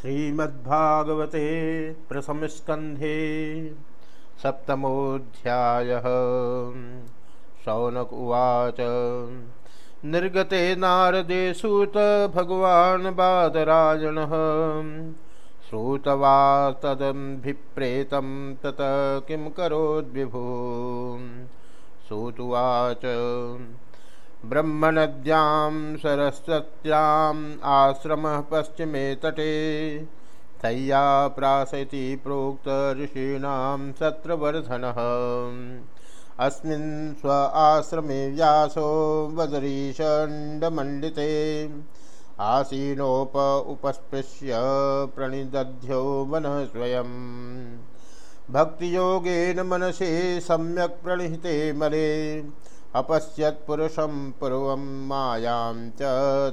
श्रीमद्भागवते प्रथमस्कन्धे सप्तमोऽध्यायः। शौनक उवाच, निर्गते नारदे सूत भगवान् बादरायणः श्रुतवा तदभिप्रेतं तत किं करोद्विभू सूतुवाच ब्रह्मनद्यां सरस्वत्याम् आश्रमः पश्चिमे तटे। तय्या प्रासति प्रोक्त ऋषीणां सत्रवर्धनः अस्मिन् स्व आश्रमे व्यासो वदरीषण्डमण्डिते। आसीनोप उपस्पृश्य प्रणिदध्यो मनः स्वयं भक्तियोगेन मनसि सम्यक् प्रणिहिते मले। अपश्यत्पुरुषं पूर्व मायां च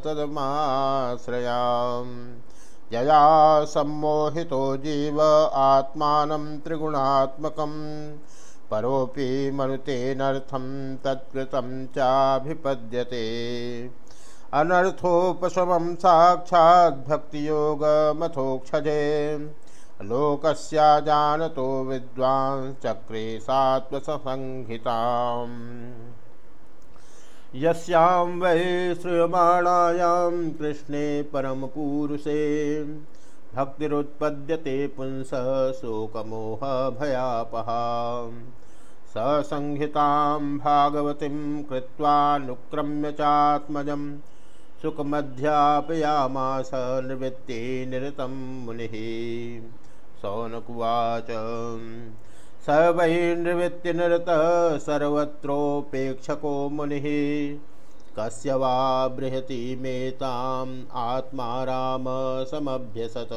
तदमाश्रयां यया सम्मोहितो जीव आत्मानं त्रिगुणात्मकं परोऽपि मनुतेनर्थं तत्कृतं चाभिपद्यते। अनर्थोपशमं साक्षाद्भक्तियोगमथोक्षजे लोकस्या जानतो विद्वांश्चक्रे सात्वसंहिताम् यस्यां वै श्रूयमाणायां कृष्णे परमपूरुषे। भक्तिरुत्पद्यते पुंसः शोकमोहभयापहा ससंहितां भागवतीं कृत्वानुक्रम्य चात्मजं सुखमध्यापयामास निवृत्ति निरतं मुनिः। सौनकुवाच। स निवृत्तिनिरतः सर्वत्रोपेक्षको मुनिः कस्य वा बृहति बृहतीमेताम् आत्मा रामसमभ्यसत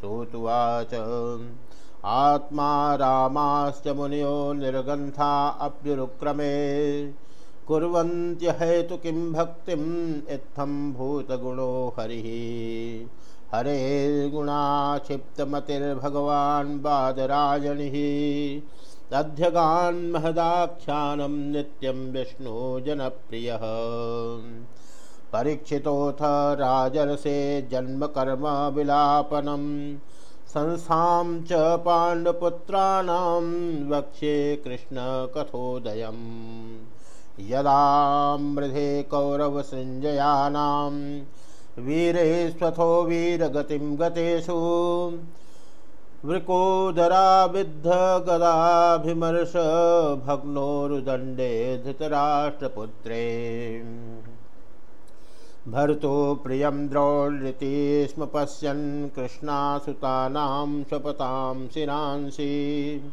श्रुत्वाच। आत्मा रामाश्च मुनियो निर्गन्था अप्युरुक्रमे। कुर्वन्त्यहेतु किं भक्तिम् इत्थं भूतगुणो हरिः। हरेर्गुणाक्षिप्तमतिर्भगवान् बादरायणिः तद्यगान्महदाख्यानं नित्यं विष्णु जनप्रियः परीक्षितोऽथ राजरसे जन्मकर्मविलापनं संस्थां च पाण्डुपुत्राणां वक्ष्ये कृष्णकथोदयम्। यदा मृधे कौरवसञ्जयानां वीरे स्वथो वीरगतिं गतेषु। वृकोदराविद्धगदाभिमर्श भग्नोरुदण्डे धृतराष्ट्रपुत्रे। भर्तो प्रियं द्रौलृति स्म पश्यन् कृष्णासुतानां स्वपतां शिरांसि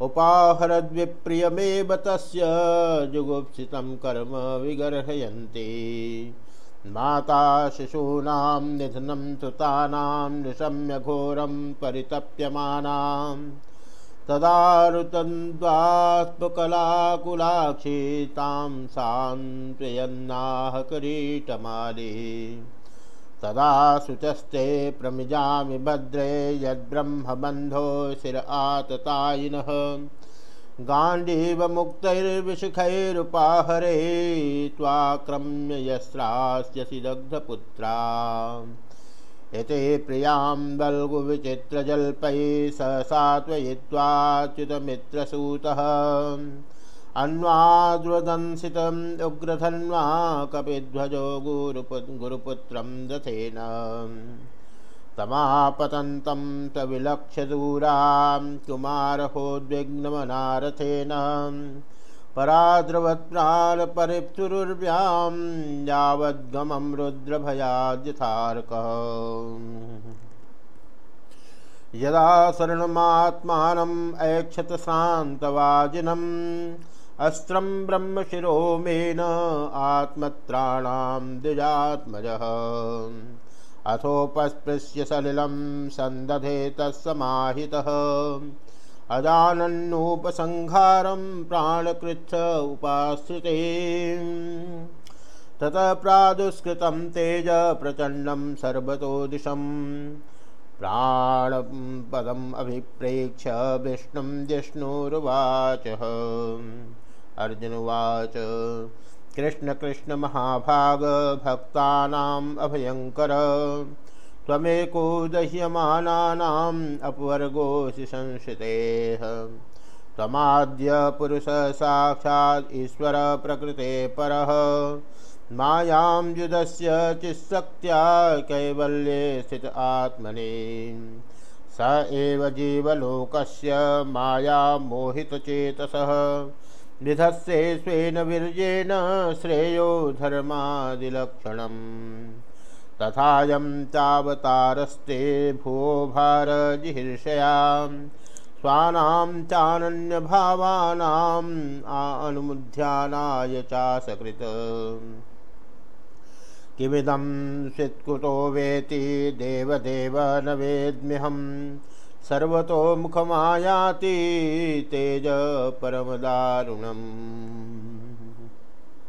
उपाहरद्विप्रियमेव तस्य जुगुप्सितं कर्म विगर्हयन्ति। माता शिशूनां निधनं सुतानां निशम्य घोरं परितप्यमानां। तदारुतन्द्वात्मकलाकुलाक्षी तां सान्त्वयन्नाह किरीटमाली तदा शुचस्ते प्रमिजामि भद्रे यद्ब्रह्मबन्धो शिर आततायिनः। गाण्डीव मुक्तैर्विशुखैरुपाहरे त्वाक्रम्य यस्रास्यसि दग्धपुत्रा। एते प्रियाँ बल्गुविचित्रजल्पैः सहसात्वयित्वाच्युतमित्रसूतः अन्वाद्वदंसितम् उग्रधन्वा कपिध्वजो गुरुपु गुरुपुत्रं दथेन तमापतन्तं स विलक्ष्य दूरां कुमारहोद्विग्नमनारथेन। पराद्रवत्प्राणपरिप्सुरुर्व्यां यावद्गमं रुद्रभयाद्यथार्कः। यदा शरणमात्मानम् ऐक्षत श्रान्तवाजिनम् अस्त्रं ब्रह्मशिरो मेन आत्मत्राणां द्विजात्मजः। अथोपस्पृश्य सलिलं सन्दधे तत्समाहितः अजानन्नोपसंहारं प्राणकृच्छ उपाश्रिते। ततः प्रादुष्कृतं तेज प्रचण्डं सर्वतो दिशं प्राणपदम् अभिप्रेक्ष्य विष्णुं जिष्णुरुवाच। अर्जुनुवाच कृष्ण कृष्ण महाभाग भक्तानाम् अभयङ्कर त्वमेको दह्यमानानाम् अपवर्गोऽसि संश्रितेः पुरुष साक्षात् ईश्वर प्रकृते परः। मायां युधस्य चित्शक्त्या कैवल्ये स्थित आत्मने। स एव जीवलोकस्य माया निधत्से स्वेन वीर्येण श्रेयो धर्मादिलक्षणम्। तथायं चावतारस्ते भुवो भारजिहर्षयां स्वानां चानन्यभावानाम् अनुमुध्यानाय चासकृत्। किमिदं सित्कुतो वेति देवदेव न वेद्म्यहं सर्वतो मुखमायाति तेज परमदारुणम्।